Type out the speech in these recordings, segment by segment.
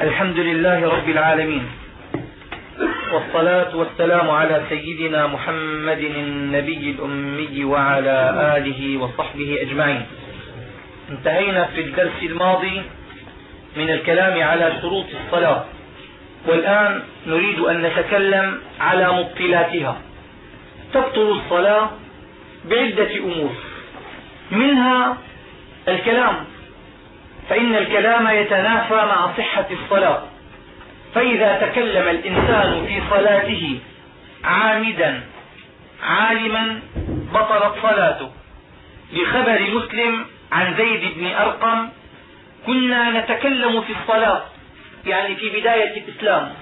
الحمد لله رب العالمين. والصلاة والسلام على سيدنا محمد النبي الأمي وعلى آله وصحبه أجمعين. انتهينا في الدرس الماضي من الكلام على شروط الصلاة. والآن نريد أن نتكلم على مبطلاتها. تبطل الصلاة بعدة أمور. منها الكلام فإن الكلام يتنافى مع صحة الصلاة. فإذا تكلم الإنسان في صلاته عامدا عالما بطلت صلاته. لخبر مسلم عن زيد بن أرقم كنا نتكلم في الصلاة يعني في بداية الإسلام.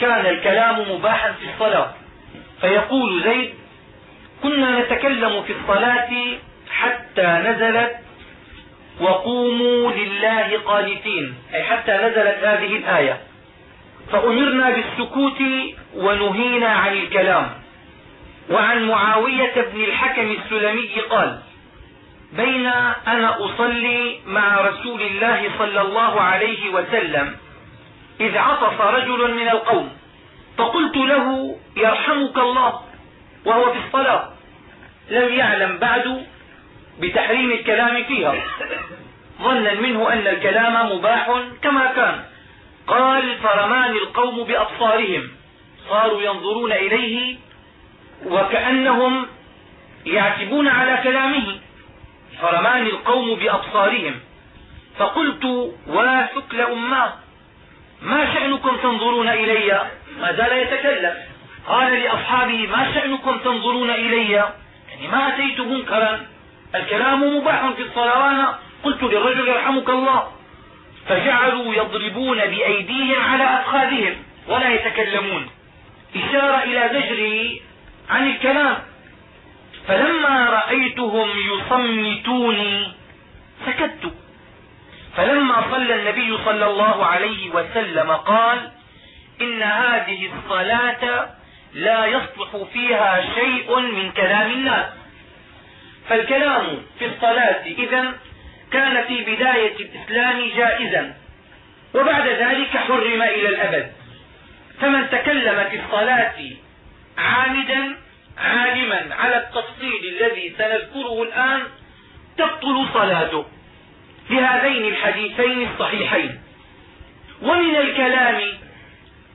كان الكلام مباحا في الصلاة. فيقول زيد كنا نتكلم في الصلاة حتى نزلت وقوموا لله قانتين. أي حتى نزلت هذه الآية. فأمرنا بالسكوت ونهينا عن الكلام. وعن معاوية بن الحكم السلمي قال بين أنا أصلي مع رسول الله صلى الله عليه وسلم إذ عطف رجل من القوم. فقلت له يرحمك الله وهو في الصلاة. لم يعلم بعد بتحريم الكلام فيها. ظنا منه أن الكلام مباح كما كان. قال فرماني القوم بأبصارهم. صاروا ينظرون إليه وكأنهم يعتبون على كلامه. فرماني القوم بأبصارهم. فقلت وثكل أماه ما شأنكم تنظرون إلي؟ ما زال يتكلم. قال لأصحابه ما شأنكم تنظرون إلي؟ يعني ما أتيت منكرا الكلام مباح في الصلاة قلت للرجل يرحمك الله. فجعلوا يضربون بأيديهم على أفخاذهم ولا يتكلمون. إشارة إلى زجره عن الكلام. فلما رأيتهم يصمتوني سكت. فلما صلى النبي صلى الله عليه وسلم قال إن هذه الصلاة لا يصلح فيها شيء من كلام الناس. فالكلام في الصلاة إذا كان في بداية الإسلام جائزا. وبعد ذلك حرم إلى الأبد. فمن تكلم في الصلاة عامدا عالما على التفصيل الذي سنذكره الآن تبطل صلاته لهذين الحديثين الصحيحين. ومن الكلام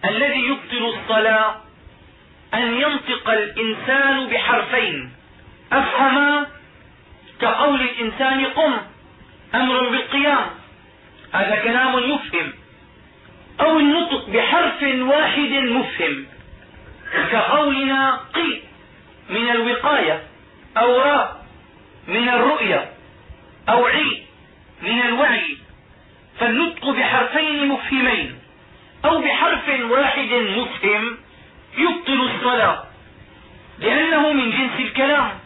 الذي يبطل الصلاة أن ينطق الإنسان بحرفين أفهما كقول الإنسان قم أمر بالقيام. هذا كلام يفهم. أو النطق بحرف واحد مفهم. كقولنا قي من الوقاية أو راء من الرؤية أو عي من الوعي. فالنطق بحرفين مفهمين. أو بحرف واحد مفهم يبطل الصلاة. لأنه من جنس الكلام.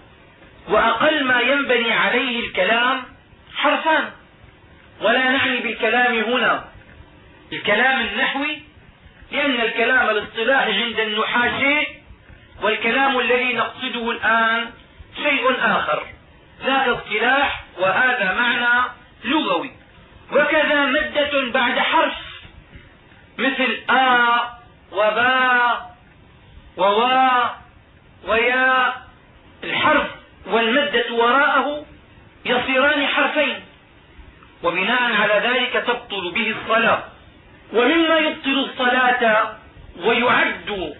وأقل ما ينبني عليه الكلام حرفان. ولا نعني بالكلام هنا. الكلام النحوي لأن الكلام الاصطلاحي عند النحاة شيء والكلام الذي نقصده الآن شيء آخر. ذاك اصطلاح وهذا معنى لغوي. وكذا مدة بعد حرف مثل آ وبا ووا ويا الحرف والمدة وراءه يصيران حرفين. وبناء على ذلك تبطل به الصلاة. ومما يبطل الصلاة ويعد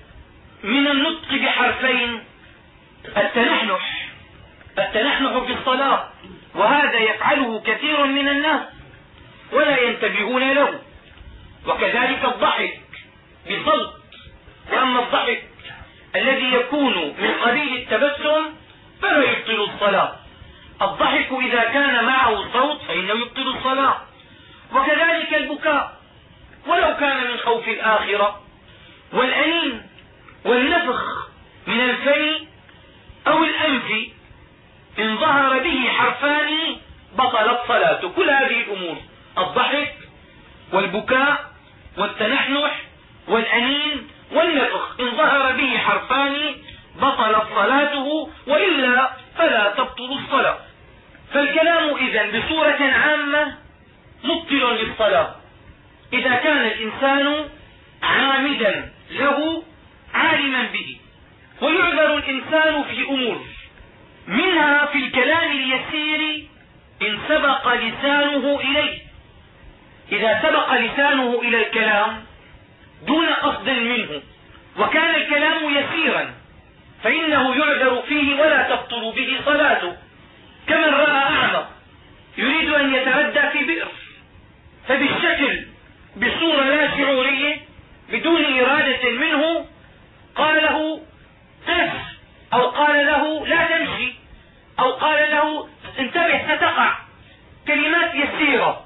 من النطق بحرفين التنحنح التنحنح في الصلاة. وهذا يفعله كثير من الناس ولا ينتبهون له. وكذلك الضحك بصوت وأما الضحك الذي يكون من قبيل التبسم فلا يبطل الصلاة. الضحك إذا كان معه صوت فإنه يبطل الصلاة. وكذلك البكاء. ولو كان من خوف الآخرة والأنين والنفخ من الفم أو الأنف إن ظهر به حرفان بطلت صلاته. كل هذه الأمور الضحك والبكاء والتنحنح والأنين والنفخ إن ظهر به حرفان بطلت صلاته وإلا فلا تبطل الصلاة. فالكلام إذا بصورة عامة مبطل للصلاة. إذا كان الإنسان عامدا له عالما به. ويعذر الإنسان في أمور. منها في الكلام اليسير إن سبق لسانه إليه. إذا سبق لسانه إلى الكلام دون قصد منه. وكان الكلام يسيرا. فإنه يعذر فيه ولا تبطل به صلاته. كمن رأى أعمى يريد أن يتردى في بئر فبالشكل بصورة لا شعورية بدون إرادة منه قال له قف أو قال له لا تمشي. أو قال له انتبه ستقع. كلمات يسيرة.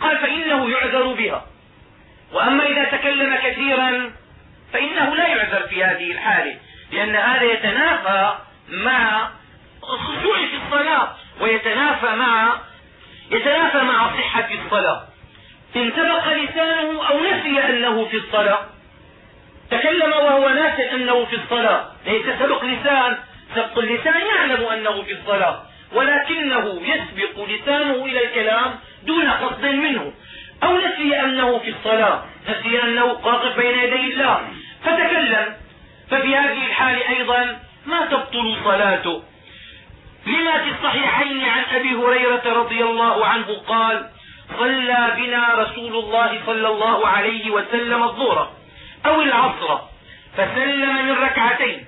قال فإنه يعذر بها. وأما إذا تكلم كثيرا فإنه لا يعذر في هذه الحالة. لأن هذا يتنافى مع الخشوع في الصلاة ويتنافى مع يتنافى مع صحة الصلاة. إن سبق لسانه أو نسي أنه في الصلاة تكلم وهو ناسي أنه في الصلاة. ليس سبق لسان سبق اللسان يعلم أنه في الصلاة. ولكنه يسبق لسانه إلى الكلام دون قصد منه. أو نسي أنه في الصلاة نسي أنه واقف بين يدي الله. فتكلم ففي هذه الحال أيضا ما تبطل صلاته لما في الصحيحين عن أبي هريرة رضي الله عنه قال صلى بنا رسول الله صلى الله عليه وسلم الظهر أو العصر فسلم من ركعتين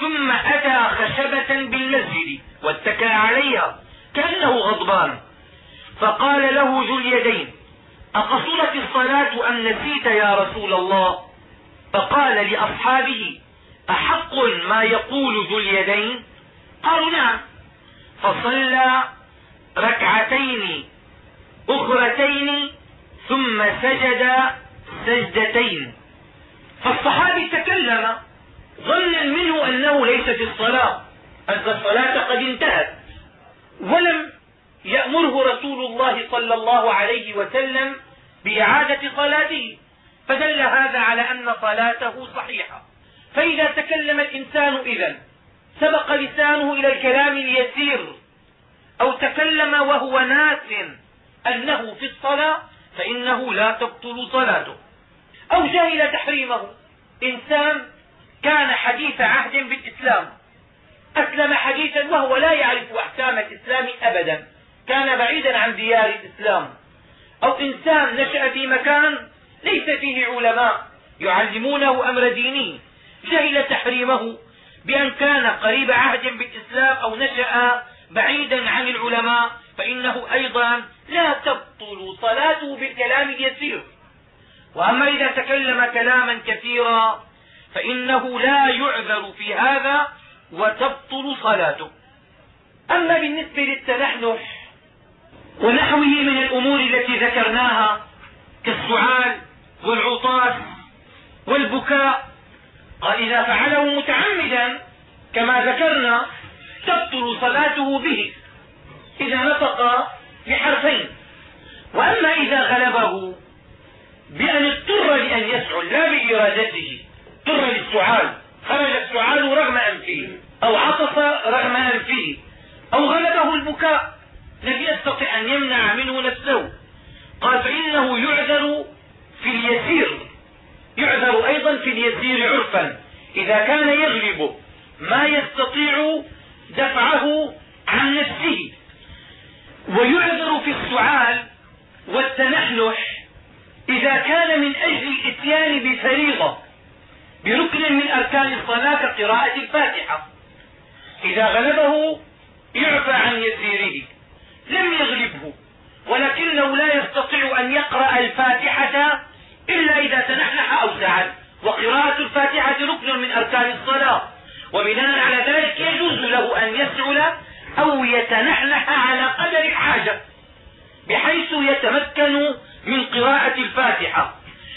ثم أتى خشبة بالمسجد واتكى عليها كأنه غضبان فقال له ذو اليدين أقصرت الصلاة أم نسيت يا رسول الله؟ فقال لأصحابه أحق ما يقول ذو اليدين؟ قالوا نعم. فصلى ركعتين أخرتين ثم سجد سجدتين. فالصحابي تكلم ظنا منه أنه ليس في الصلاة أن الصلاة قد انتهت ولم يأمره رسول الله صلى الله عليه وسلم بإعادة صلاته. فدل هذا على أن صلاته صحيحة. فإذا تكلم الإنسان إذا سبق لسانه إلى الكلام اليسير أو تكلم وهو ناس أنه في الصلاة فإنه لا تبطل صلاته. أو جهل تحريمه. إنسان كان حديث عهد بالإسلام. أسلم حديثا وهو لا يعرف أحكام الإسلام أبدا. كان بعيدا عن ديار الإسلام. أو إنسان نشأ في مكان ليس فيه علماء يعلمونه أمر دينه جهل تحريمه بأن كان قريب عهد بالإسلام أو نشأ بعيدا عن العلماء فإنه أيضا لا تبطل صلاته بالكلام اليسير. وأما إذا تكلم كلاما كثيرا فإنه لا يعذر في هذا وتبطل صلاته. أما بالنسبة للتنحنح ونحوه من الأمور التي ذكرناها كالسعال والعطاس والبكاء قال إذا فعله متعمدا كما ذكرنا تبطل صلاته به إذا نطق بحرفين. وأما إذا غلبه بأن اضطر لأن يسعل لا بإرادته اضطر للسعال. خرج السعال رغم أنفه أو عطس رغم أنفه أو غلبه البكاء. لم يستطع أن يمنع منه نفسه. قال فإنه يعذر في اليسير. يعذر أيضا في اليسير عرفا. إذا كان يغلب ما يستطيع دفعه عن نفسه. ويعذر في السعال والتنحنح إذا كان من أجل الإتيان بفريضة بركن من أركان الصلاة كقراءة الفاتحة. إذا غلبه يعفى عن يسيره. لم يغلبه. ولكنه لا يستطيع أن يقرأ الفاتحة إلا إذا تنحنح أو سعد وقراءة الفاتحة ركن من أركان الصلاة. وبناء على ذلك يجوز له أن يسعل أو يتنحنح على قدر الحاجة بحيث يتمكن من قراءة الفاتحة.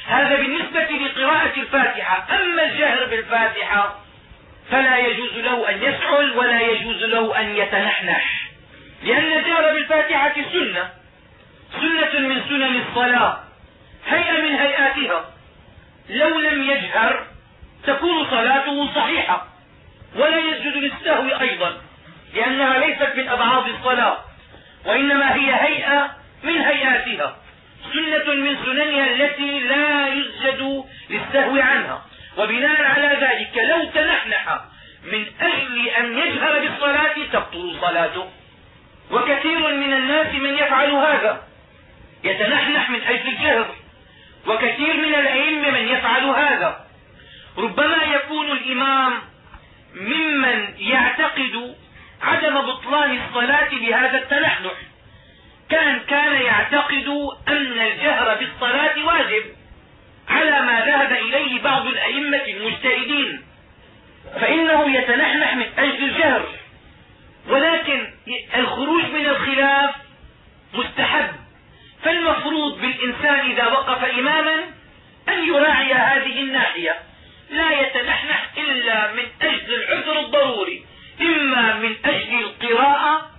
هذا بالنسبة لقراءة الفاتحة. أما الجهر بالفاتحة فلا يجوز له أن يسعل ولا يجوز له أن يتنحنح لأن الجهر بالفاتحة سنة. سنة من سنن الصلاة هيئة من هيئاتها. لو لم يجهر تكون صلاته صحيحة ولا يسجد للسهو أيضا لأنها ليست من أبعاد الصلاة وإنما هي هيئة من هيئاتها. سنة من سننها التي لا يسجد للسهو عنها. وبناء على ذلك لو تنحنح من أجل أن يجهر بالصلاة تبطل صلاته. وكثير من الناس من يفعل هذا. يتنحنح من أجل الجهر. وكثير من الأئمة من يفعل هذا. ربما يكون الإمام ممن يعتقد عدم بطلان الصلاة بهذا التنحنح. كأن كان يعتقد أن الجهر بالصلاة واجب. على ما ذهب إليه بعض الأئمة المجتهدين. فإنه يتنحنح من أجل الجهر. ولكن الخروج من الخلاف مستحب. فالمفروض بالإنسان إذا وقف إماما أن يراعي هذه الناحية. لا يتنحنح إلا من أجل العذر الضروري إما من أجل القراءة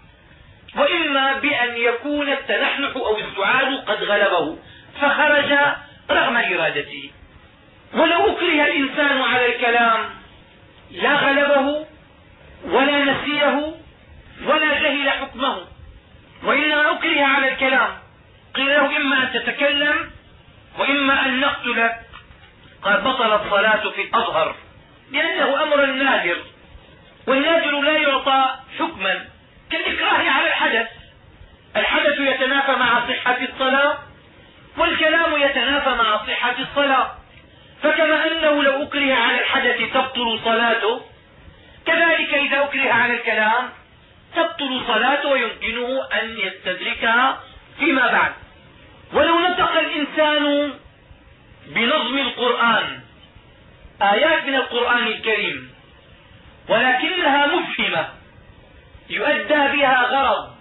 وإما بأن يكون التنحنح أو السعال قد غلبه فخرج رغم إرادته. ولو أكره الإنسان على الكلام لا غلبه ولا نسيه ولا جهل حكمه. وإنما أكره على الكلام قيل له إما أن تتكلم وإما أن نقتلك. قال بطلت الصلاة في الأظهر لأنه أمر نادر والنادر لا يعطى حكما كالإكراه على الحدث. الحدث يتنافى مع صحة الصلاة والكلام يتنافى مع صحة الصلاة. فكما أنه لو أكره على الحدث تبطل صلاته كذلك إذا أكره على الكلام تبطل صلاته ويمكنه أن يستدركها فيما بعد. ولو نطق الإنسان بنظم القرآن آيات من القرآن الكريم ولكنها مفهمة يؤدى بها غرض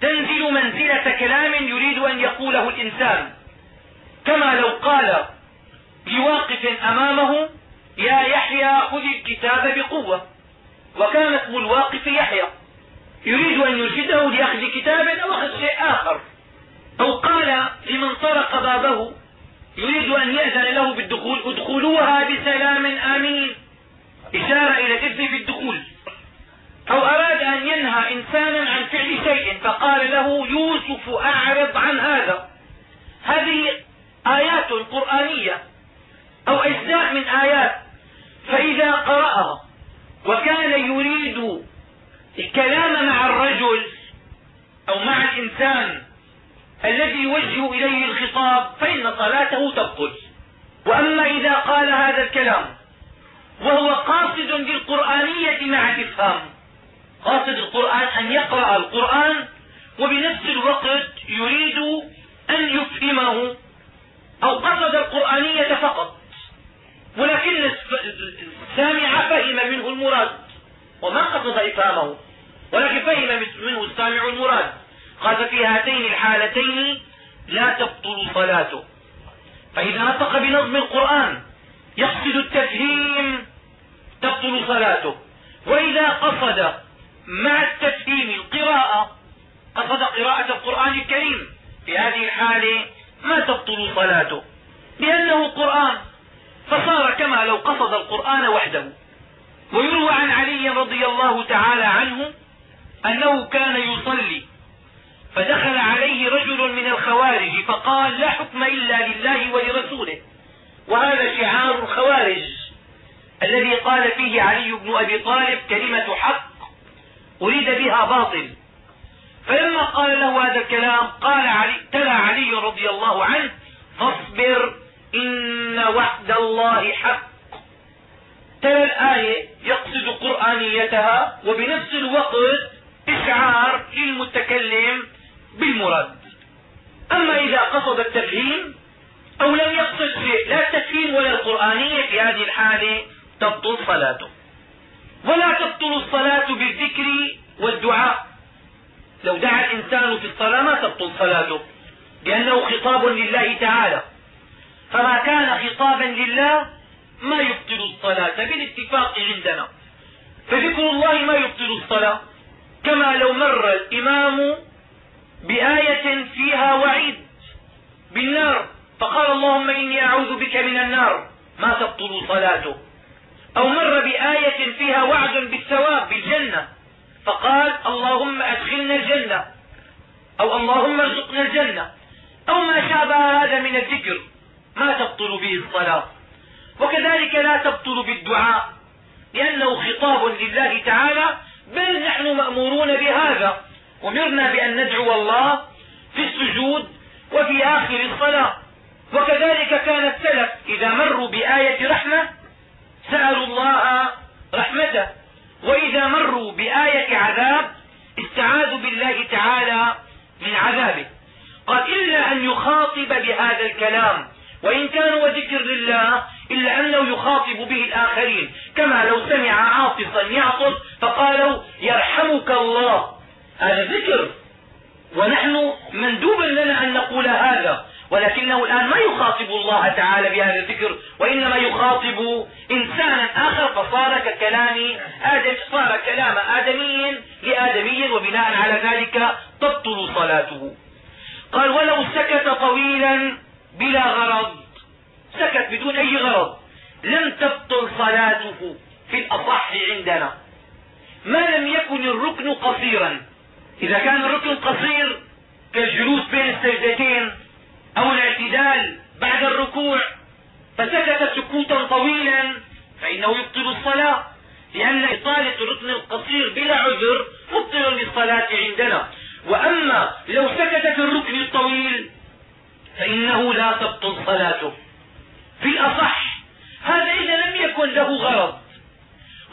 تنزل منزلة كلام يريد أن يقوله الإنسان. كما لو قال لواقف أمامه يا يحيى خذ الكتاب بقوة. وكان اسم الواقف يحيى يريد أن يرشده لأخذ كتاب أو أخذ شيء آخر. أو قال لمن طرق بابه يريد أن يأذن له بالدخول ادخلوها بسلام آمين. إشارة إلى الإذن في الدخول أو أراد أن ينهى إنسانا عن فعل شيء فقال له يوسف أعرض عن هذا. هذه آيات قرآنية أو أجزاء من آيات فإذا قرأها وكان يريد الكلام مع الرجل أو مع الإنسان الذي يوجه إليه الخطاب فإن صلاته تبطل. وأما إذا قال هذا الكلام وهو قاصد للقرآنية مع الإفهام. قاصد القرآن أن يقرأ القرآن وبنفس الوقت يريد أن يفهمه أو قصد القرآنية فقط. ولكن السامع فهم منه المراد وما قصد إفهامه ولكن فهم منه السامع المراد. قال في هاتين الحالتين لا تبطل صلاته. فإذا نطق بنظم القرآن يقصد التفهيم تبطل صلاته. وإذا قصد مع التفهيم القراءة قصد قراءة القرآن الكريم في هذه الحالة ما تبطل صلاته. لأنه قرآن فصار كما لو قصد القرآن وحده. ويروى عن علي رضي الله تعالى عنه أنه كان يصلي فدخل عليه رجل من الخوارج فقال لا حكم إلا لله ولرسوله. وهذا شعار الخوارج الذي قال فيه علي بن أبي طالب كلمة حق أريد بها باطل. فلما قال له هذا الكلام قال علي تلا علي رضي الله عنه فاصبر إن وعد الله حق. تلا الآية يقصد قرآنيتها وبنفس الوقت إشعار للمتكلم بالمراد. أما إذا قصد التفهيم أو لم يقصد لا التفهيم ولا القرآنية في هذه الحالة تبطل صلاته. ولا تبطل الصلاة بالذكر والدعاء. لو دعا الإنسان في الصلاة ما تبطل صلاته لأنه خطاب لله تعالى. فما كان خطابا لله ما يبطل الصلاة بالاتفاق عندنا. فذكر الله ما يبطل الصلاة. كما لو مر الإمام بآية فيها وعيد بالنار. فقال اللهم إني أعوذ بك من النار. ما تبطل صلاته. أو مر بآية فيها وعد بالثواب بالجنة. فقال اللهم أدخلنا الجنة. أو اللهم ارزقنا الجنة. أو ما شابه هذا من الذكر. ما تبطل به الصلاة. وكذلك لا تبطل بالدعاء. لأنه خطاب لله تعالى. بل نحن مأمورون بهذا. أمرنا بأن ندعو الله في السجود وفي آخر الصلاة. وكذلك كان السلف إذا مروا بآية رحمة سألوا الله رحمته. وإذا مروا بآية عذاب استعاذوا بالله تعالى من عذابه. قال إلا أن يخاطب بهذا الكلام وإن كان وذكر لله إلا أنه يخاطب به الآخرين. كما لو سمع عاطصا يعطس فقالوا يرحمك الله. هذا ذكر. ونحن مندوب لنا أن نقول هذا ولكنه الآن ما يخاطب الله تعالى بهذا الذكر وإنما يخاطب إنسانا آخر فصار ككلام آدم صار كلام آدمي لآدمي وبناء على ذلك تبطل صلاته. قال ولو سكت طويلا بلا غرض. سكت بدون أي غرض. لم تبطل صلاته في الأصح عندنا. ما لم يكن الركن قصيرا. إذا كان الركن قصير كالجلوس بين السجدتين أو الاعتدال بعد الركوع فسكت سكوتا طويلا فإنه يبطل الصلاة لأن إطالة الركن القصير بلا عذر مبطل للصلاة عندنا. وأما لو سكت في الركن الطويل فإنه لا تبطل صلاته. في الأصح هذا إذا لم يكن له غرض.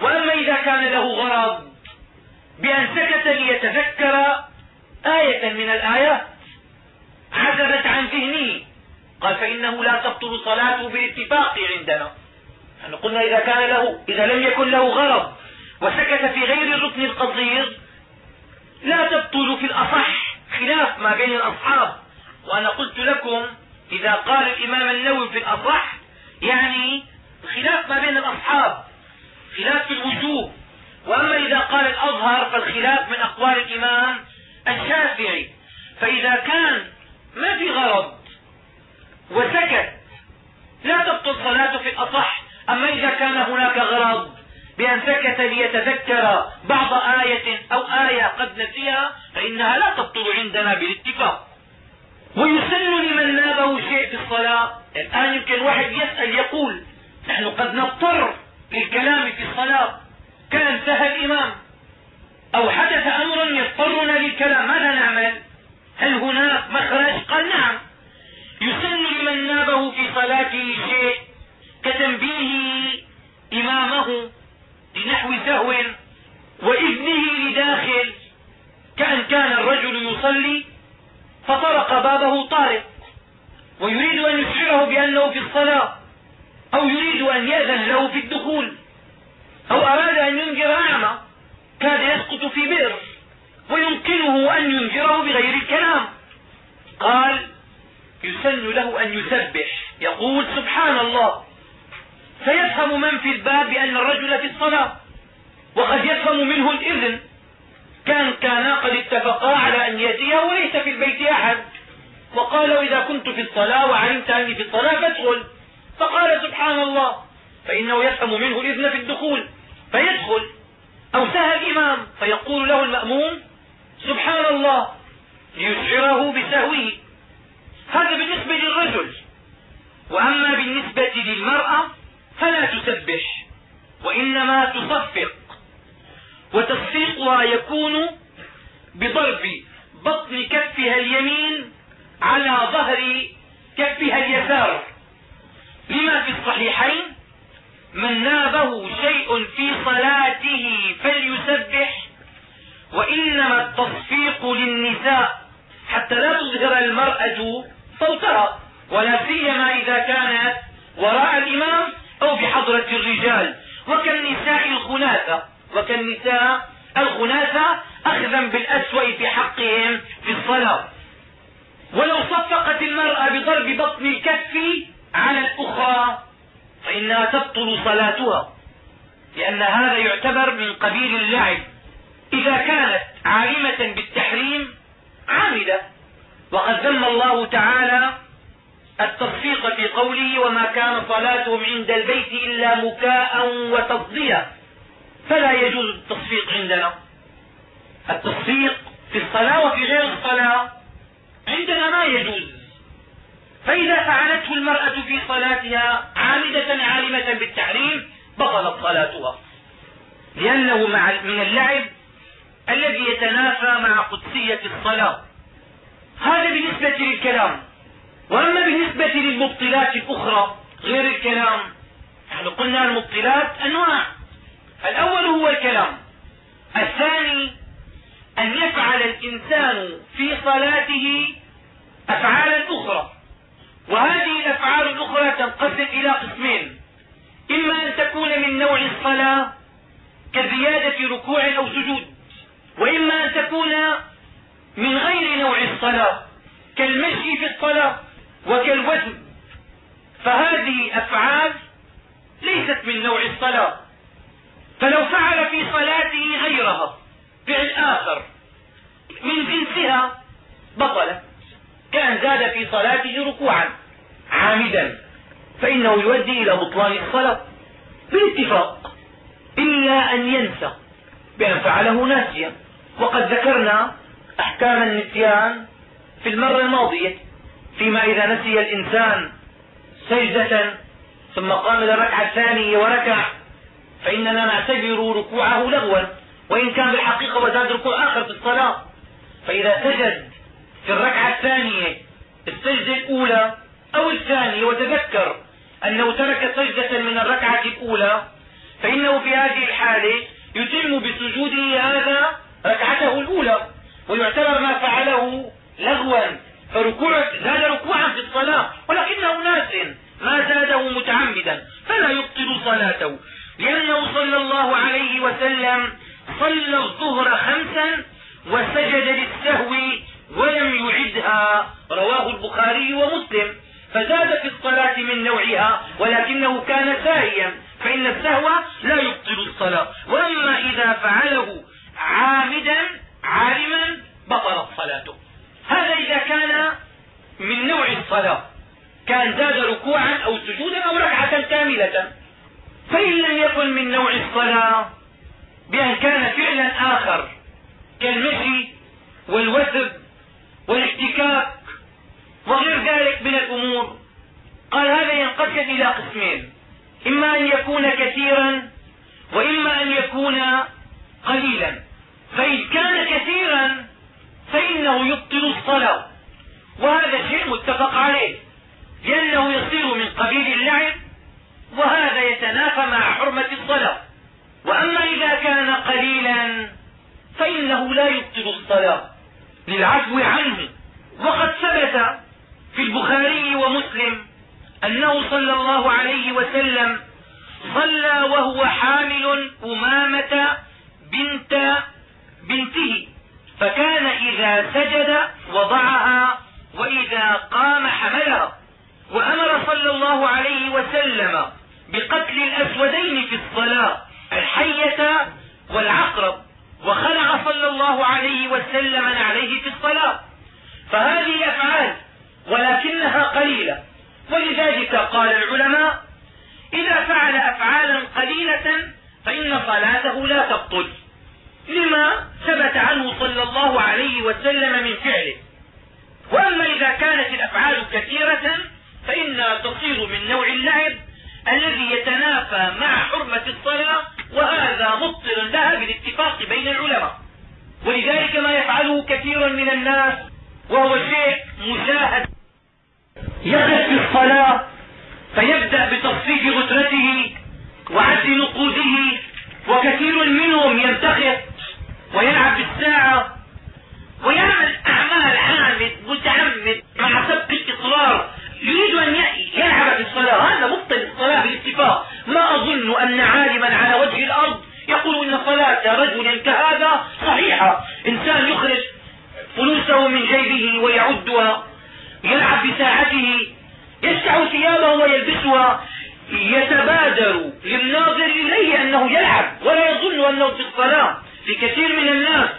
وأما إذا كان له غرض بأن سكت ليتذكر آية من الآيات. عزبت عن ذهنه. قال فإنه لا تبطل صلاته بالاتفاق عندنا. نحن قلنا إذا كان له إذا لم يكن له غرض وسكت في غير الركن القصير لا تبطل في الأصح خلاف ما بين الأصحاب. وأنا قلت لكم إذا قال الإمام النووي في الأصح يعني خلاف ما بين الأصحاب خلاف في الوجوب وأما إذا قال الأظهر فالخلاف من أقوال الإمام الشافعي فإذا كان ما في غرض وسكت لا تبطل صلاته في الأصح. أما إذا كان هناك غرض بأن سكت ليتذكر بعض آية أو آية قد نسيها فإنها لا تبطل عندنا بالاتفاق. ويسن لمن نابه شيء في الصلاة. الآن يمكن واحد يسأل يقول نحن قد نضطر للكلام في الصلاة. كان سهى الإمام. أو حدث أمر يضطرنا للكلام. ماذا نعمل؟ هل هناك مخرج؟ قال نعم. يسن لمن نابه في صلاته شيء كتنبيه إمامه لنحو سهو وإذنه لداخل. كأن كان الرجل يصلي فطرق بابه طارق. ويريد أن يشعره بأنه في الصلاة. أو يريد أن يأذن له في الدخول. أو أراد أن ينذر أعمى كاد يسقط في بئر ويمكنه أن ينذره بغير الكلام. قال يسن له أن يسبح. يقول سبحان الله. فيفهم من في الباب بأن الرجل في الصلاة. وقد يفهم منه الإذن. كان كانا قد اتفقا على أن يأتيه وليس في البيت أحد. وقال إذا كنت في الصلاة وعلمت أني في الصلاة فادخل. فقال سبحان الله. فإنه يفهم منه الإذن في الدخول. فيدخل أو سهى الإمام فيقول له المأموم سبحان الله ليشعره بسهوه. هذا بالنسبة للرجل. وأما بالنسبة للمرأة فلا تسبح وإنما تصفق. وتصفيقها يكون بضرب بطن كفها اليمين على ظهر كفها اليسار. لما في الصحيحين؟ من نابه شيء في صلاته فليسبح وإنما التصفيق للنساء حتى لا تظهر المرأة صوتها ولا سيما إذا كانت وراء الإمام أو بحضرة الرجال. وكالنساء الخناثة وكالنساء الخناثة أخذا بالأسوأ في حقهم في الصلاة. ولو صفقت المرأة بضرب بطن الكف على الأخرى فإنها تبطل صلاتها لأن هذا يعتبر من قبيل اللعب. إذا كانت عالمة بالتحريم عامدة وقد ذم الله تعالى التصفيق في قوله وما كان صلاتهم عند البيت إلا مكاء وتصديا فلا يجوز التصفيق عندنا. التصفيق في الصلاة وفي غير الصلاة عندنا ما يجوز. فإذا فعلته المرأة في صلاتها عامدة عالمة بالتحريم بطلت صلاتها. لأنه مع من اللعب الذي يتنافى مع قدسية الصلاة. هذا بالنسبة للكلام. وأما بالنسبة للمبطلات الأخرى غير الكلام نحن قلنا المبطلات أنواع. الأول هو الكلام. الثاني أن يفعل الإنسان في صلاته أفعالا أخرى. وهذه الأفعال الأخرى تنقسم إلى قسمين. إما أن تكون من نوع الصلاة كزيادة ركوع أو سجود وإما أن تكون من غير نوع الصلاة كالمشي في الصلاة وكالوزن فهذه أفعال ليست من نوع الصلاة. فلو فعل في صلاته غيرها فعل آخر من جنسها بطلت كأن زاد في صلاته ركوعا. عامدا فإنه يؤدي إلى بطلان الصلاة بالاتفاق إلا أن ينسى بأن فعله ناسيا. وقد ذكرنا أحكام النسيان في المرة الماضية فيما إذا نسي الإنسان سجدة ثم قام إلى الركعة الثانية وركع فإننا نعتبر ركوعه لغوا. وإن كان بالحقيقة وزاد ركوع آخر في الصلاة. فإذا سجد في الركعة الثانية السجدة الأولى أو الثانية وتذكر أنه ترك سجدة من الركعة الأولى فإنه في هذه الحالة يتم بسجوده هذا ركعته الأولى ويعتبر ما فعله لغوا فركوع زاد ركوعا في الصلاة ولكنه ناس ما زاده متعمدا فلا يبطل صلاته لأنه صلى الله عليه وسلم صلى الظهر خمسا وسجد للسهو ولم يعدها رواه البخاري ومسلم. فزاد في الصلاة من نوعها ولكنه كان ساهيا فإن السهو لا يبطل الصلاة. وأما إذا فعله عامدا عالما بطلت صلاته. هذا إذا كان من نوع الصلاة. كان زاد ركوعا أو سجودا أو ركعة كاملة. فإن لم يكن من نوع الصلاة بأن كان فعلا آخر كالمشي والوثب والاحتكاك وغير ذلك من الأمور. قال هذا ينقسم إلى قسمين. إما أن يكون كثيرا وإما أن يكون قليلا. فإن كان كثيرا فإنه يبطل الصلاة. وهذا شيء متفق عليه لأنه يصير من قبيل اللعب وهذا يتنافى مع حرمة الصلاة. وأما إذا كان قليلا فإنه لا يبطل الصلاة. للعفو عنه. وقد ثبت في البخاري ومسلم أنه صلى الله عليه وسلم صلى وهو حامل أمامة بنت بنته فكان إذا سجد وضعها وإذا قام حملها وأمر صلى الله عليه وسلم بقتل الأسودين في الصلاة الحية والعقرب وخلع صلى الله عليه وسلم عليه في الصلاة. فهذه أفعال ولكنها قليلة. ولذلك قال العلماء إذا فعل أفعالا قليلة فإن صلاته لا تبطل. لما ثبت عنه صلى الله عليه وسلم من فعله. وأما إذا كانت الأفعال كثيرة فإنها تصير من نوع اللعب الذي يتنافى مع حرمة الصلاة وهذا مبطل لها بالاتفاق بين العلماء. ولذلك ما يفعله كثير من الناس وهو شيء مشاهد. يقف في الصلاة فيبدأ بتصفيق غترته وعد نقوده وكثير منهم ينتخط ويلعب بالساعة ويعمل أعمال عامد متعمد مع سبق الإصرار يريد أن يلعب في الصلاة. هذا مبطل الصلاة بالاتفاق. ما أظن أن عالما على وجه الأرض يقول إن صلاة رجل كهذا صحيحة. إنسان يخرج فلوسه من جيبه ويعدها يلعب بساعته يسع ثيابه ويلبسها يتبادر للناظر إليه أنه يلعب ولا يظن أنه في الصلاة. في كثير من الناس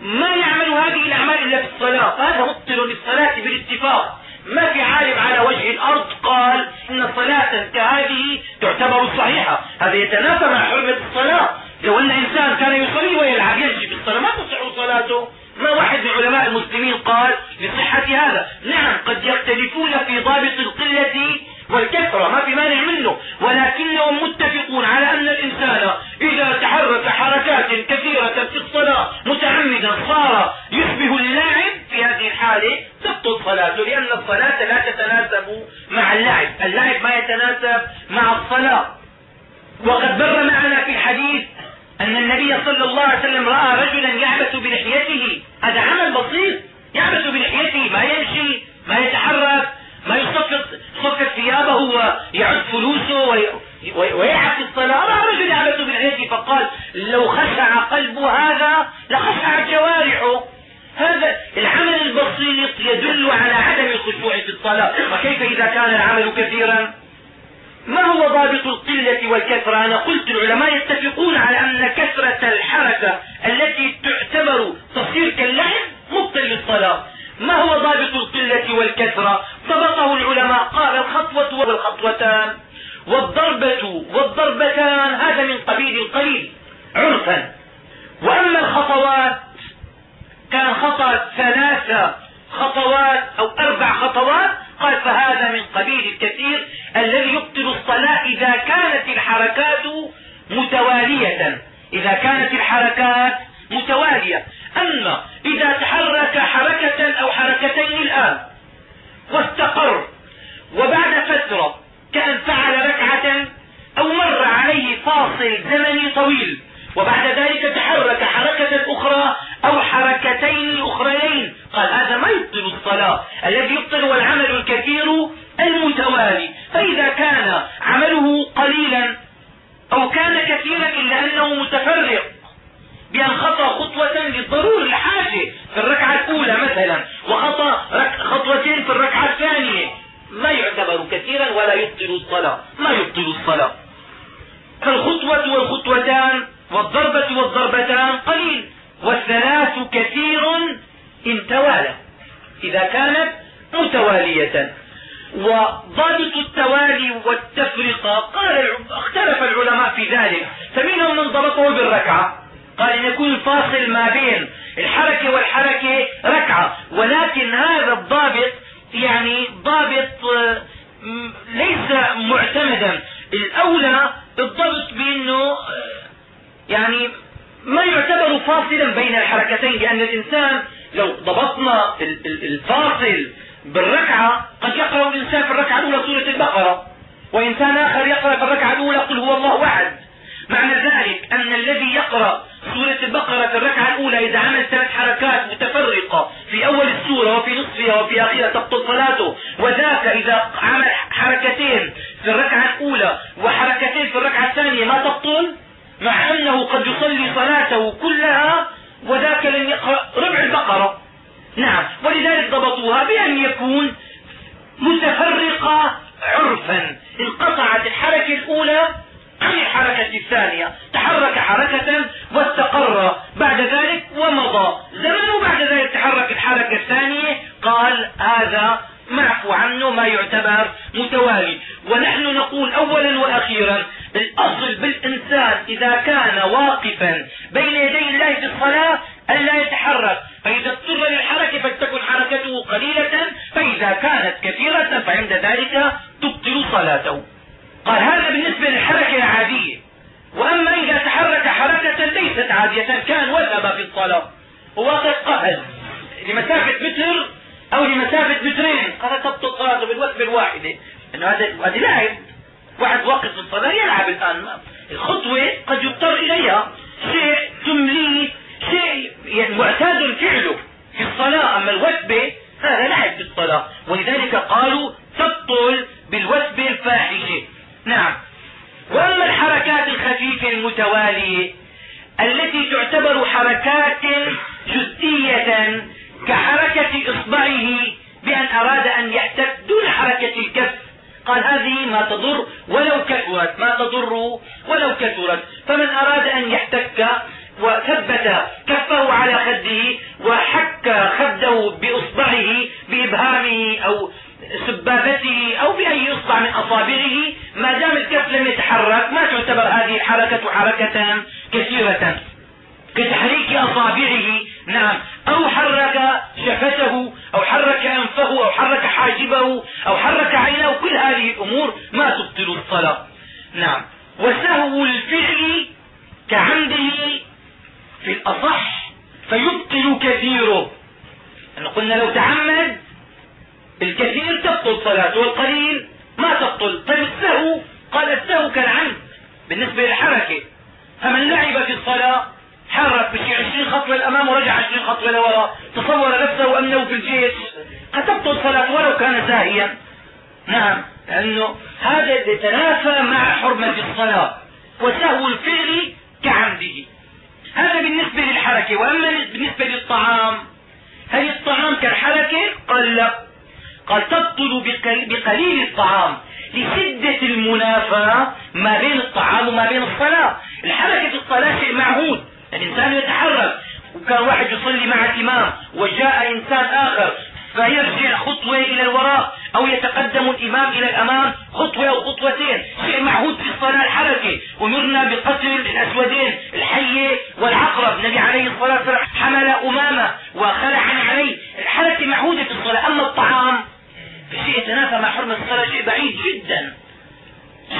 ما يعمل هذه الأعمال إلا في الصلاة. هذا مبطل للصلاة بالاتفاق. ما في عالم على وجه الأرض قال إن صلاة كهذه تعتبر صحيحة. هذا يتنافى مع حرمة الصلاة. لو أن إنسان كان يصلي ويلعب يمشي في الصلاة ما تصح صلاته. ما واحد من علماء المسلمين قال لصحة هذا نعم قد يختلفون في ضابط القلة والكثرة ما في مانع منه ولكنهم متفقون على أن الإنسان إذا تحرك حركات كثيرة في الصلاة متعمدا صار يشبه اللاعب في هذه الحالة تبطل صلاته لأن الصلاة لا تتناسب مع اللعب اللعب ما يتناسب مع الصلاة. وقد مر معنا في الحديث أن النبي صلى الله عليه وسلم رأى رجلا يعبث بلحيته. هذا عمل بسيط. يعبث بلحيته ما يمشي ما يتحرك ما يصفق ثيابه ويعد فلوسه ويلعب في الصلاة. رأى رجل يعبث بلحيته فقال لو خشع قلب هذا لخشعت جوارحه. هذا العمل البسيط يدل على عدم الخشوع في الصلاة. وكيف إذا كان العمل كثيرا؟ ما هو ضابط القلة والكثرة أنا قلت العلماء يتفقون على أن كثرة الحركة التي تعتبر تصير كاللعب مبطل للصلاة ما هو ضابط القلة والكثرة ضبطه العلماء قال الخطوة والخطوتان. والضربة والضربتان هذا من قبيل القليل عرفا وأما الخطوات كان خطأ ثلاثة خطوات أو أربع خطوات قال فهذا من قبيل الكثير الذي يبطل الصلاة إذا كانت الحركات متوالية. إذا كانت الحركات متوالية. أما إذا تحرك حركة أو حركتين الآن واستقر وبعد فترة كأن فعل ركعة أو مر عليه فاصل زمني طويل وبعد ذلك تحرك حركة أخرى أو حركتين أخريين. قال هذا ما يبطل الصلاة. الذي يبطل هو العمل الكثير المتوالي. فإذا كان عمله قليلا أو كان كثيرا إلا أنه متفرق بأن خطى خطوة للضرور الحاجة في الركعة الأولى مثلا وخطى خطوتين في الركعة الثانية ما يعتبر كثيرا ولا يبطل الصلاة. ما يبطل الصلاة؟ فالخطوة والخطوتان والضربة والضربتان قليل والثلاث كثير إن توالى. إذا كانت متوالية. وضابط التوالي والتفرقة قال اختلف العلماء في ذلك. فمنهم من ضبطه بالركعة. قال إن يكون الفاصل ما بين الحركة والحركة ركعة. ولكن هذا الضابط يعني ضابط آه، ليس معتمدا. الأولى الضبط بأنه آه، يعني ما يعتبر فاصلا بين الحركتين لأن الإنسان لو ضبطنا الفاصل بالركعة قد يقرأ الإنسان في الركعة الأولى سورة البقرة. وإنسان آخر يقرأ في الركعة الأولى قل هو الله أحد. معنى ذلك أن الذي يقرأ سورة البقرة في الركعة الأولى إذا عمل ثلاث حركات متفرقة في أول السورة وفي نصفها وفي آخرها تبطل صلاته. وذاك إذا عمل حركتين في الركعة الأولى وحركتين في الركعة الثانية ما تبطل مع أنه قد يصلي صلاته كلها وذاك لم يقرأ ربع البقرة. نعم. ولذلك ضبطوها بأن يكون متفرقة عرفا. انقطعت الحركة الأولى عن الحركة الثانية. تحرك حركة واستقر بعد ذلك ومضى. زمن وبعد ذلك تحرك الحركة الثانية. قال هذا معفو عنه ما يعتبر متوالي. ونحن نقول اولا وأخيرا الأصل بالإنسان إذا كان واقفا بين يدي الله في الصلاة الا يتحرك. فإذا اضطر للحركة فلتكن حركته قليلة فإذا كانت كثيرة فعند ذلك تبطل صلاته. قال هذا بالنسبة للحركة العادية. وأما إذا تحرك حركة ليست عادية كان وثب في الصلاة وواقف قفز لمسافة متر أو لمسافة مترين. قال تبطل صلاته بالوثبة الواحدة. إنه هذا هذه لعب واحد واقف في الصلاة يلعب الآن. الخطوة قد يضطر إليها. شيء تمليه شيء يعني معتاد فعله في الصلاة. أما الوثبة هذا لعب في الصلاة. ولذلك قالوا تبطل بالوثبة الفاحشة. نعم. وأما الحركات الخفيفة المتوالية التي تعتبر حركات جزئية كحركة إصبعه بأن أراد أن يحتك دون حركة الكف. قال هذه ما تضر ولو كثرت ما تضر ولو كثرت. فمن أراد أن يحتك وثبت كفه على خده وحك خده بإصبعه بإبهامه أو سبابته أو بأي إصبع من أصابعه. ما دام الكف لم يتحرك ما تعتبر هذه الحركة حركة كثيرة. كتحريك أصابعه نعم. أو حرك شفته أو حرك أنفه أو حرك حاجبه أو حرك عينه. كل هذه الأمور ما تبطل الصلاة نعم. وسهو الفعل كعمده في الأصح فيبطل كثيره أن قلنا لو تعمد الكثير تبطل صلاته والقليل ما تبطل. طيب السهو قال السهو كالعمد بالنسبة للحركة. فمن لعب في الصلاة حرك بشي 20 خطوة للأمام ورجع 20 خطوة لوراء تصور نفسه أنه في الجيش. قد تبطل صلاة ولو كان ساهيا نعم لأنه هذا يتنافى مع حرمة الصلاة. وسهو الفعل كعمده. هذا بالنسبة للحركة وأما بالنسبة للطعام هل الطعام كالحركة قال لا. قال تبطل بقليل الطعام لشدة المنافاة ما بين الطعام وما بين الصلاة. الحركة في الصلاة شيء معهود. الإنسان يتحرك. وكان واحد يصلي مع الإمام وجاء إنسان آخر فيرجع خطوة إلى الوراء. أو يتقدم الإمام إلى الأمام خطوة أو خطوتين. شيء معهود في الصلاة الحركة. أمرنا بقتل الأسودين الحية والعقرب. النبي عليه الصلاة والسلام حمل أمامة وخلع عليه الحركة معهودة في الصلاة. أما الطعام شيء يتنافى مع حرمة الصلاة شيء بعيد جدا.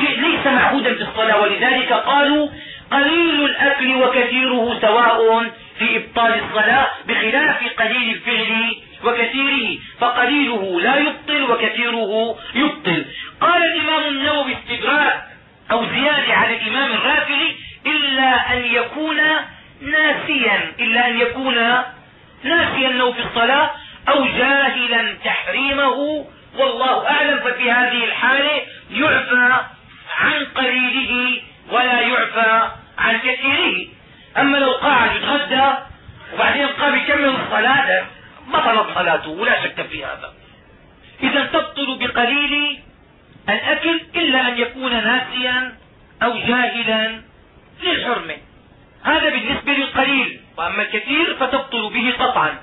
شيء ليس معهودا في الصلاة. ولذلك قالوا قليل الأكل وكثيره سواء في إبطال الصلاة بخلاف قليل الفعل وكثيره فقليله لا يبطل وكثيره يبطل. قال الإمام النووي استدراك أو زيادة على الإمام الرافعي إلا أن يكون ناسيا إلا أن يكون ناسيا أنه في الصلاة أو جاهلا تحريمه. والله أعلم ففي هذه الحالة يعفى عن قليله ولا يعفى عن كثيره. أما لو قاعد يتغدى وبعدين قام يكمل الصلاة بطلت صلاته ولا شك في هذا. إذا تبطل بقليل الأكل إلا أن يكون ناسيا أو جاهلا للحرمة. هذا بالنسبة للقليل. وأما الكثير فتبطل به قطعا.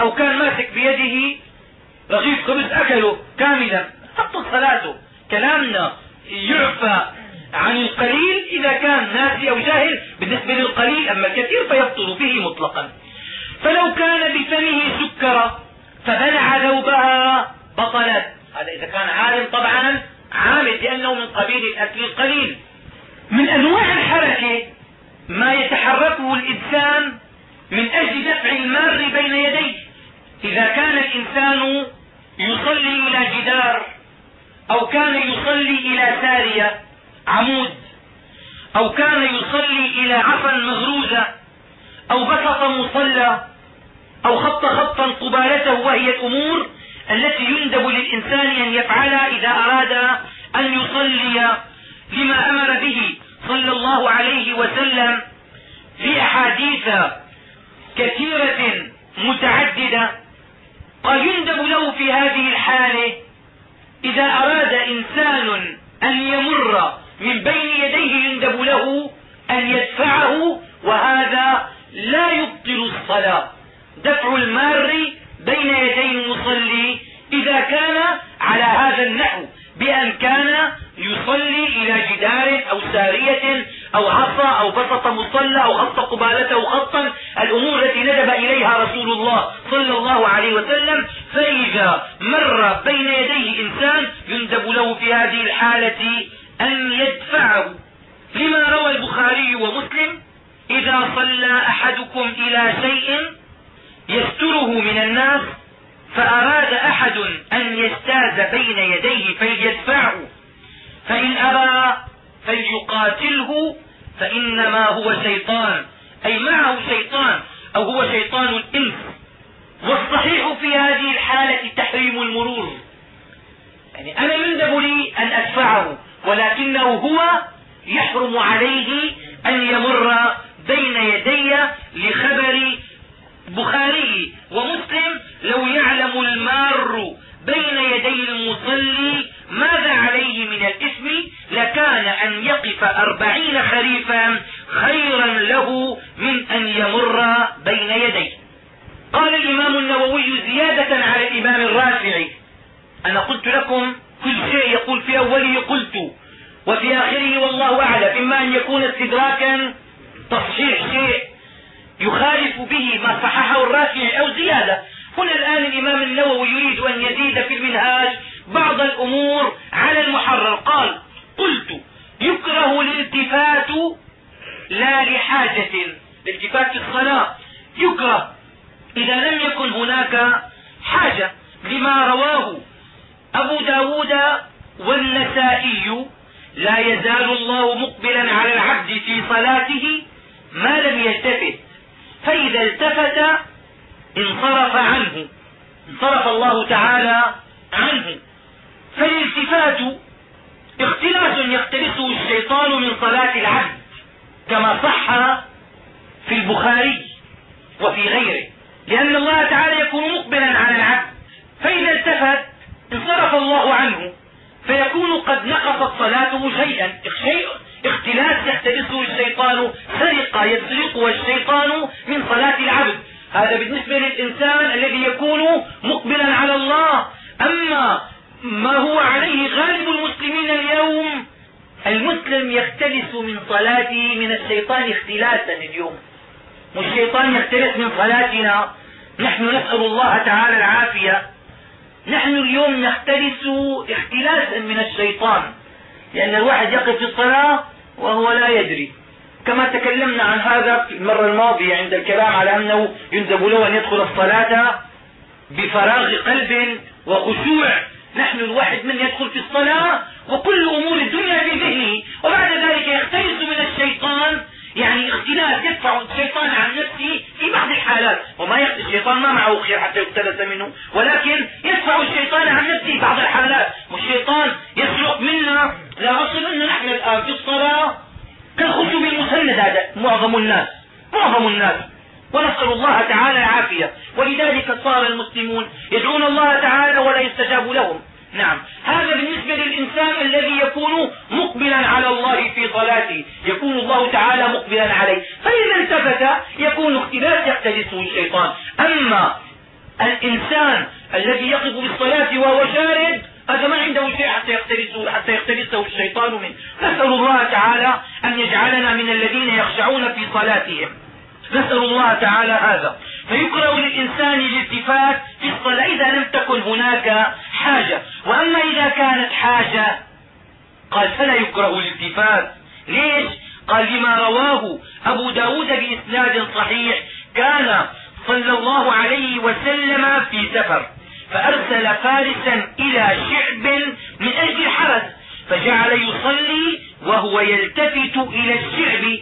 أو كان ماسك بيده رغيف خبز أكله كاملا تبطل صلاته. كلامنا يعفى عن القليل إذا كان ناسي أو جاهل. بالنسبة للقليل أما الكثير فيبطل به مطلقا. فلو كان بفمه سكرة فبلع ذوبها بطلت هذا إذا كان عالم طبعا عامل لأنه من قبيل الأكل القليل. من أنواع الحركة ما يتحركه الإنسان من أجل دفع المار بين يديه. إذا كان الإنسان يصلي إلى جدار أو كان يصلي إلى سارية عمود أو كان يصلي إلى عصا مغروزة أو بسط مصلى أو خط خطا قبالته وهي الأمور التي يندب للإنسان أن يفعلها إذا أراد أن يصلي لما أمر به صلى الله عليه وسلم في أحاديث كثيرة متعددة. قد يندب له في هذه الحالة إذا أراد إنسان أن يمر من بين يديه يندب له أن يدفعه وهذا لا يبطل الصلاة. دفع المار بين يدي المصلي إذا كان على هذا النحو بأن كان يصلي إلى جدار أو سارية أو عصا أو بسط مصلى أو خط قبالته خطا الأمور التي ندب إليها رسول الله صلى الله عليه وسلم فإذا مر بين يديه إنسان يندب له في هذه الحالة أن يدفعه. لما روى البخاري ومسلم إذا صلى أحدكم إلى شيء يستره من الناس فأراد أحد أن يجتاز بين يديه فليدفعه. فإن أبى فليقاتله فإنما هو شيطان. أي معه شيطان أو هو شيطان الإنس. والصحيح في هذه الحالة تحريم المرور. يعني أنا يندب لي أن أدفعه ولكنه هو يحرم عليه أن يمر بين يدي لخبر بخاري ومسلم لو يعلم المار بين يدي المصلي ماذا عليه من الإثم لكان أن يقف أربعين خريفا خيرا له من أن يمر بين يديه. قال الإمام النووي زيادة على الإمام الرافعي أنا قلت لكم كل شيء يقول في أوله قلت وفي آخره والله أعلم إما أن يكون استدراكا تصحيح شيء يخالف به ما صححه الرافعي أو زيادة. هنا الآن الإمام النووي يريد أن يزيد في المنهاج بعض الأمور على المحرر. قال قلت يكره الالتفات لا لحاجة الالتفات الصلاة يكره إذا لم يكن هناك حاجة لما رواه أبو ب داود والنسائي لا يزال الله مقبلا على العبد في صلاته ما لم يلتفت. فإذا التفت انصرف عنه. انصرف الله تعالى عنه. فالالتفات اختلاس يختلسه الشيطان من صلاة العبد كما صح في البخاري وفي غيره. لأن الله تعالى يكون مقبلا على العبد. فإذا التفت انصرف الله عنه فيكون قد نقصت صلاته شيئا. شيء اختلاس يختلسه الشيطان سرقة يسرقه الشيطان من صلاة العبد. هذا بالنسبة للإنسان الذي يكون مقبلا على الله. أما ما هو عليه غالب المسلمين اليوم المسلم يختلس من صلاته من الشيطان اختلاسا اليوم. والشيطان يختلس من صلاتنا. نحن نسأل الله تعالى العافية. نحن اليوم نختلس اختلاسا من الشيطان. لأن الواحد يقف في الصلاة وهو لا يدري. كما تكلمنا عن هذا في المرة الماضية عند الكلام على أنه يندب له أن يدخل الصلاة بفراغ قلب وخشوع. نحن الواحد من يدخل في الصلاة وكل أمور الدنيا في ذهنه وبعد ذلك يختلس من الشيطان يعني اختلاس يدفع الشيطان عن نفسه في بعض الحالات وما يقتل الشيطان ما معه خير حتى يختلس منه ولكن يدفع الشيطان عن نفسه في بعض الحالات والشيطان يسرق منا. لا اصل أن نحن الآن في الصلاة كالخشب المسند هذا معظم الناس معظم الناس. ونسأل الله تعالى العافية. ولذلك صار المسلمون يدعون الله تعالى ولا يستجاب لهم. نعم. هذا بالنسبة للإنسان الذي يكون مقبلا على الله في صلاته يكون الله تعالى مقبلا عليه. فإذا التفت يكون اختلاس يختلسه الشيطان. أما الإنسان الذي يقف بالصلاة وهو شارد هذا ما عنده شيء حتى يختلسه حتى يختلسه الشيطان منه. نسأل الله تعالى أن يجعلنا من الذين يخشعون في صلاتهم. نسأل الله تعالى هذا. فيكره للإنسان الالتفات في الصلاة إذا لم تكن هناك حاجة. وأما إذا كانت حاجة قال فلا يكره الالتفات ليش؟ قال لما رواه أبو ب داود بإسناد صحيح كان صلى الله عليه وسلم في سفر فأرسل فارسا إلى شعب من أجل الحرس فجعل يصلي وهو يلتفت إلى الشعب.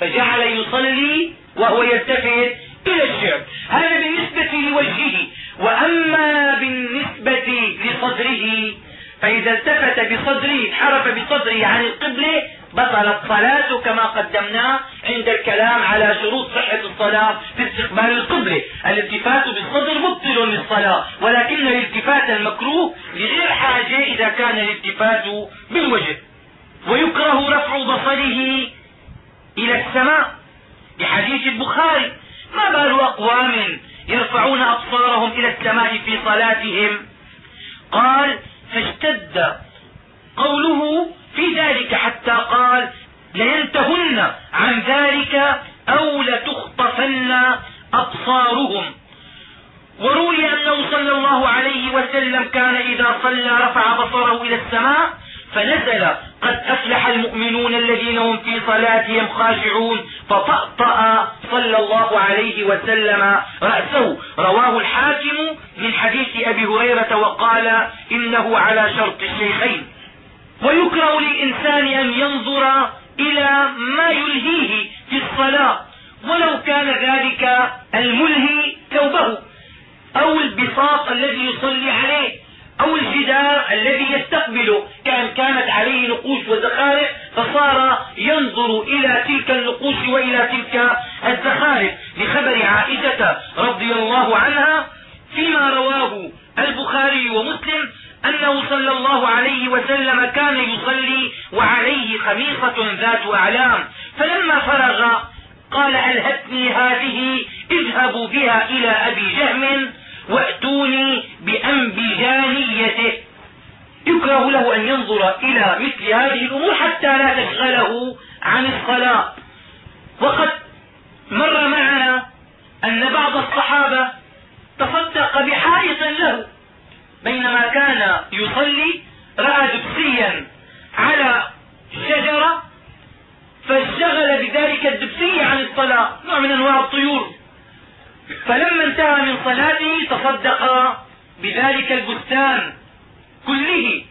فجعل يصلي وهو يلتفت إلى الشعب هذا بالنسبة لوجهه. وأما بالنسبة لصدره فإذا التفت بصدره حرف بصدره عن القبلة بطلت صلاته كما قدمنا عند الكلام على شروط صحة الصلاة في استقبال القبلة. الالتفات بالصدر مبطل للصلاة ولكن الالتفات المكروه لغير حاجة إذا كان الالتفات بالوجه. ويكره رفع بصره إلى السماء. بحديث البخاري ما بال أقوام يرفعون أبصارهم إلى السماء في صلاتهم؟ قال فاشتد قوله في ذلك حتى قال لينتهن عن ذلك أو لتخطفن أبصارهم. وروي أنه صلى الله عليه وسلم كان إذا صلى رفع بصره إلى السماء فنزل قد أفلح المؤمنون الذين هم في صلاتهم خاشعون. فطأطأ صلى الله عليه وسلم رأسه. رواه الحاكم من حديث أبي هريرة وقال إنه على شرط الشيخين. ويكره للإنسان أن ينظر إلى ما يلهيه في الصلاة. ولو كان ذلك الملهي ثوبه أو البساط الذي يصلي عليه. أو الجدار الذي يستقبله كان كانت عليه نقوش وزخارف فصار ينظر إلى تلك النقوش وإلى تلك الزخارف لخبر عائشة رضي الله عنها فيما رواه البخاري ومسلم أنه صلى الله عليه وسلم كان يصلي وعليه خميصة ذات أعلام. فلما فرغ قال ألهتني هذه اذهبوا بها إلى أبي جهم. وأتوني بأنبجانيته. يكره له أن ينظر إلى مثل هذه الأمور حتى لا تشغله عن الصلاة. وقد مر معنا أن بعض الصحابة تصدق بحائط له. بينما كان يصلي رأى دبسيا على شجرة فاشتغل بذلك الدبسي عن الصلاة. نوع من أنواع الطيور. فلما انتهى من صلاته تصدق بذلك البستان كله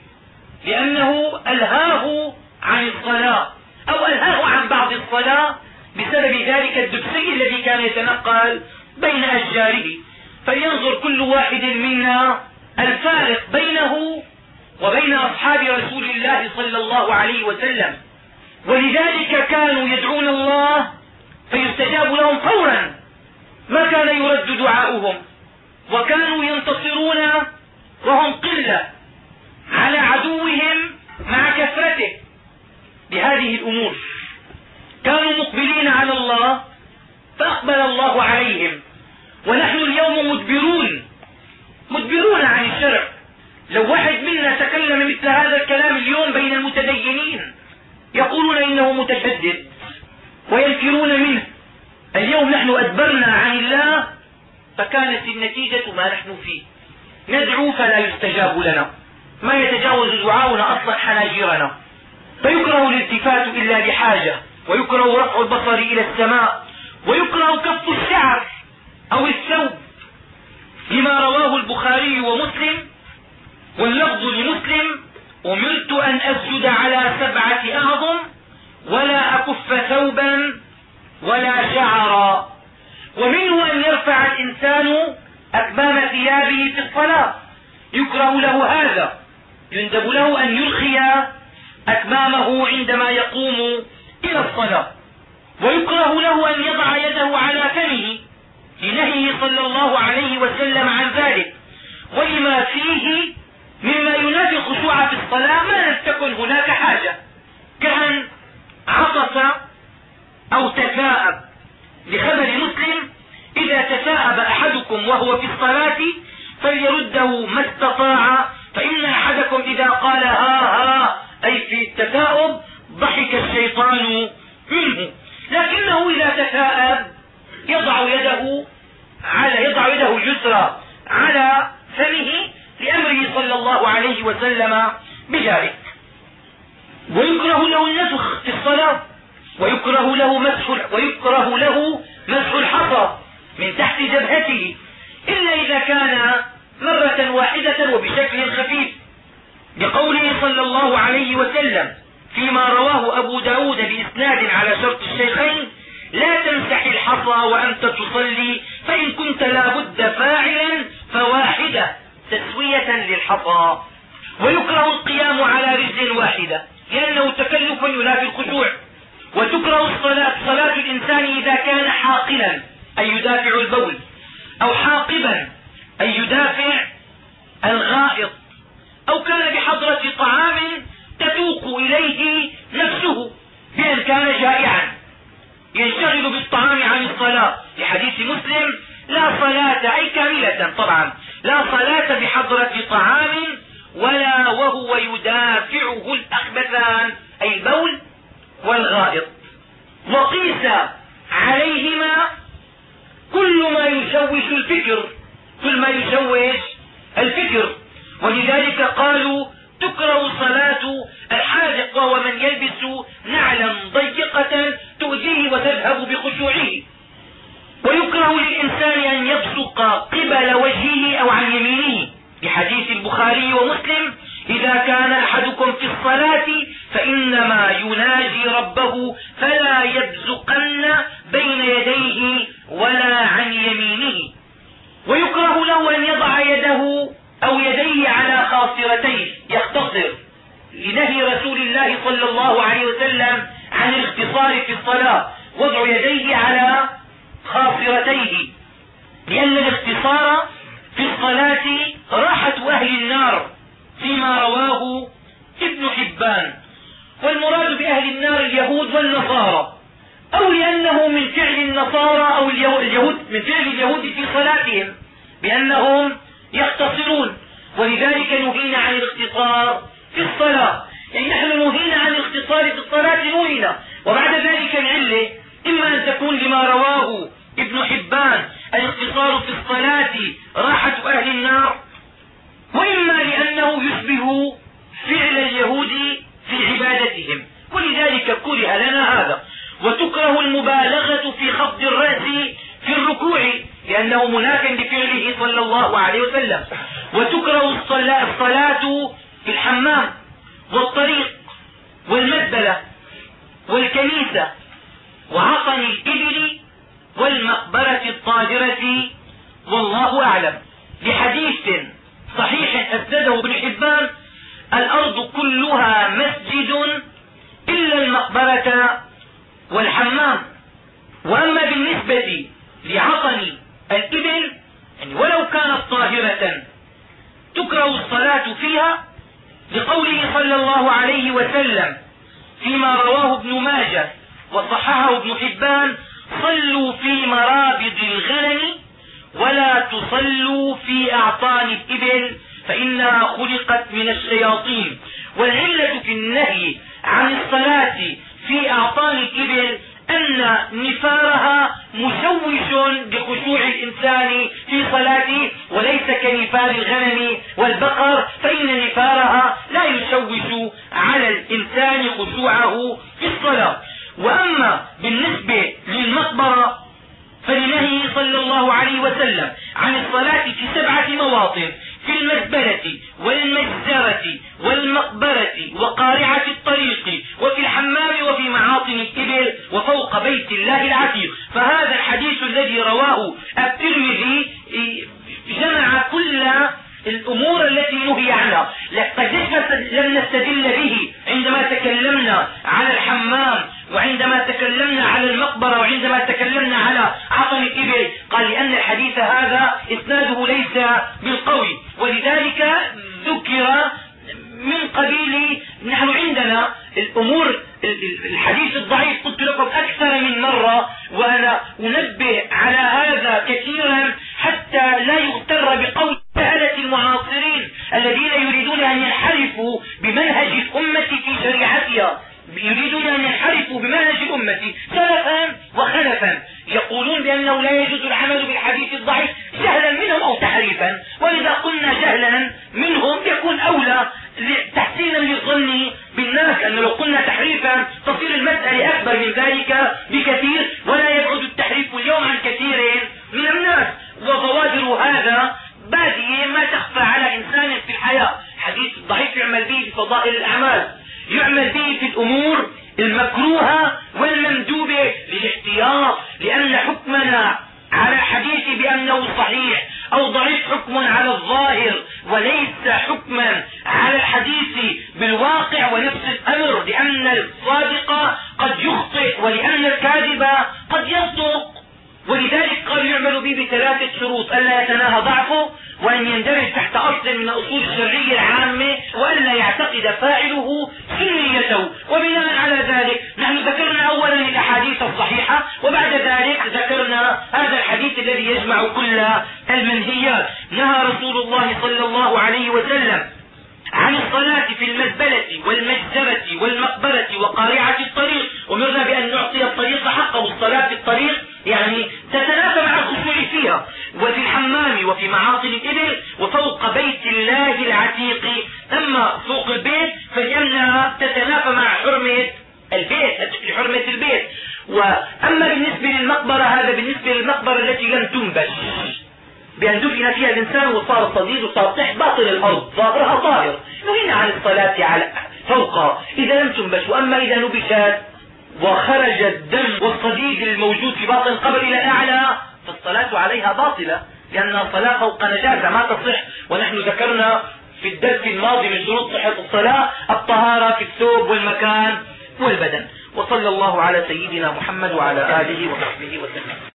لأنه ألهاه عن الصلاة أو ألهاه عن بعض الصلاة بسبب ذلك الدبسي الذي كان يتنقل بين أشجاره. فلينظر كل واحد منا الفارق بينه وبين أصحاب رسول الله صلى الله عليه وسلم. ولذلك كانوا يدعون الله فيستجاب لهم فورا. ما كان يرد دعاؤهم؟ وكانوا ينتصرون وهم قلة على عدوهم مع كثرته. بهذه الأمور كانوا مقبلين على الله فأقبل الله عليهم. ونحن اليوم مدبرون مدبرون عن الشرع. لو واحد منا تكلم مثل هذا الكلام اليوم بين المتدينين يقولون إنه متشدد وينكرون منه. اليوم نحن أدبرنا عن الله فكانت النتيجة ما نحن فيه. ندعو فلا يستجاب لنا. ما يتجاوز دعاؤنا أصلا حناجرنا. فيكره الالتفات إلا لحاجة ويكره رفع البصر إلى السماء ويكره كف الشعر أو الثوب. لما رواه البخاري ومسلم واللفظ لمسلم أمرت أن أسجد على سبعة أعظم ولا أكف ثوبا ولا شعرا ومنه أن يرفع الإنسان أكمام ثيابه في الصلاة. يكره له هذا. يندب له أن يرخي أكمامه عندما يقوم إلى الصلاة. ويكره له أن يضع يده على فمه لنهيه صلى الله عليه وسلم عن ذلك. ولما فيه مما ينافي الخشوع في الصلاة ما لم تكن هناك حاجة. كأن عطس أو تثاءب لخبر مسلم إذا تثاءب أحدكم وهو في الصلاة فليرده ما استطاع فإن أحدكم إذا قال ها ها أي في التثاؤب ضحك الشيطان منه. لكنه إذا تثاءب يضع يده على يضع يده اليسرى على فمه لأمره صلى الله عليه وسلم بذلك. ويكره له النفخ في الصلاة. ويكره له مسح ويكره له مسح الحصى من تحت جبهته إلا إذا كان مرة واحدة وبشكل خفيف بقوله صلى الله عليه وسلم فيما رواه أبو ب داود بإسناد على شرط الشيخين لا تمسح الحصى وأنت تصلي فإن كنت لا بد فاعلا فواحدة تسوية للحصى ويكره القيام على رجل واحدة لأنه تكلف ينافي الخشوع. وتكره الصلاة صلاة الإنسان إذا كان حاقلا أي يدافع البول أو حاقبا أي يدافع الغائط أو كان بحضرة طعام تتوق إليه نفسه بأن كان جائعا. ينشغل بالطعام عن الصلاة. لحديث مسلم لا صلاة أي كاملة طبعا لا صلاة بحضرة طعام ولا وهو يدافعه الأخبثان أي البول والغائط. وقيس عليهما كل ما يشوش الفكر كل ما يشوش الفكر ولذلك قالوا تكره صلاة الحاذق وهو من يلبس نعلا ضيقة تؤذيه وتذهب بخشوعه. ويكره للإنسان أن يبصق قبل وجهه أو عن يمينه. لحديث البخاري ومسلم إذا كان أحدكم في الصلاة فإنما يناجي ربه فلا يبزقن بين يديه ولا عن يمينه. ويكره له أن يضع يده أو يديه على خاصرتيه. يختصر. لنهي رسول الله صلى الله عليه وسلم عن الاختصار في الصلاة. وضع يديه على خاصرتيه. لأن الاختصار في الصلاة راحة أهل النار. فيما رواه ابن حبان. والمراد بأهل النار اليهود والنصارى. أو لأنه من فعل النصارى أو اليهود من فعل اليهود في صلاتهم بأنهم يختصرون. ولذلك نهينا عن الاختصار في الصلاة. يعني نحن نهينا عن الاختصار في الصلاة نهينا وبعد ذلك العلة إما أن تكون لما رواه ابن حبان النار وإما لأنه يشبه فعل اليهود في عبادتهم. ولذلك كره لنا هذا. وتكره المبالغة في خفض الرأس في الركوع لأنه مناف بفعله صلى الله عليه وسلم. وتكره الصلاة في الحمام والطريق والمزبلة والكنيسة وعطن الإبل والمقبرة الطاهرة. والله أعلم. بحديث صحيح أسنده ابن حبان الأرض كلها مسجد إلا المقبرة والحمام. وأما بالنسبة لعطن الإبل يعني ولو كانت طاهرة تكره الصلاة فيها لقوله صلى الله عليه وسلم فيما رواه ابن ماجه وصححه ابن حبان صلوا في مرابض الغنم ولا تصلوا في أعطان الإبل فإنها خلقت من الشياطين. والعلة في النهي عن الصلاة في أعطان الإبل أن نفارها مشوش بخشوع الإنسان في صلاته وليس كنفار الغنم والبقر فإن نفارها لا يشوش على الإنسان خشوعه في الصلاة. وأما بالنسبة للمقبرة فلنهي صلى الله عليه وسلم عن الصلاة في سبعة مواطن. في المزبلة والمجزرة والمقبرة وقارعة الطريق وفي الحمام وفي معاطن الإبل وفوق بيت الله العتيق. فهذا الحديث الذي رواه الترمذي جمع كل الأمور التي نهي عنها. قد لم نستدل به عندما تكلمنا على الحمام وعندما تكلمنا على المقبرة وعندما تكلمنا على عطن الإبل قال لأن الحديث هذا إسناده ليس بالقوي ولذلك ذكر من قبيل نحن عندنا الأمور الحديث الضعيف قلت لكم أكثر من مرة وأنا أنبه على هذا كثيرا حتى لا يغتر بقول سهلة المعاصرين الذين يريدون أن ينحرفوا بمنهج الأمة في شريعتها. يريدون أن ينحرفوا بمنهج الأمة سلفا وخلفا. يقولون بأنه لا يجوز العمل بالحديث الضعيف جهلا منهم أو تحريفا. واذا قلنا جهلا منهم يكون أولى تحسينا للظن بالناس انه لو قلنا تحريفا تصير المسألة أكبر من ذلك بكثير ولا يبعد التحريف اليوم عن كثير من الناس. وبوادر هذا بادية ما تخفى على إنسان في الحياة. حديث الضعيف يعمل به بفضائل الأعمال. يعمل به في الأمور المكروهة والمندوبة نبشت وخرج الدم والصديد الموجود في باطن القبر إلى الأعلى فالصلاة عليها باطلة لأن الصلاة فوق نجاسة ما تصح. ونحن ذكرنا في الدرس الماضي من شروط صحة الصلاة الطهارة في الثوب والمكان والبدن. وصلى الله على سيدنا محمد وعلى آله وصحبه وسلم.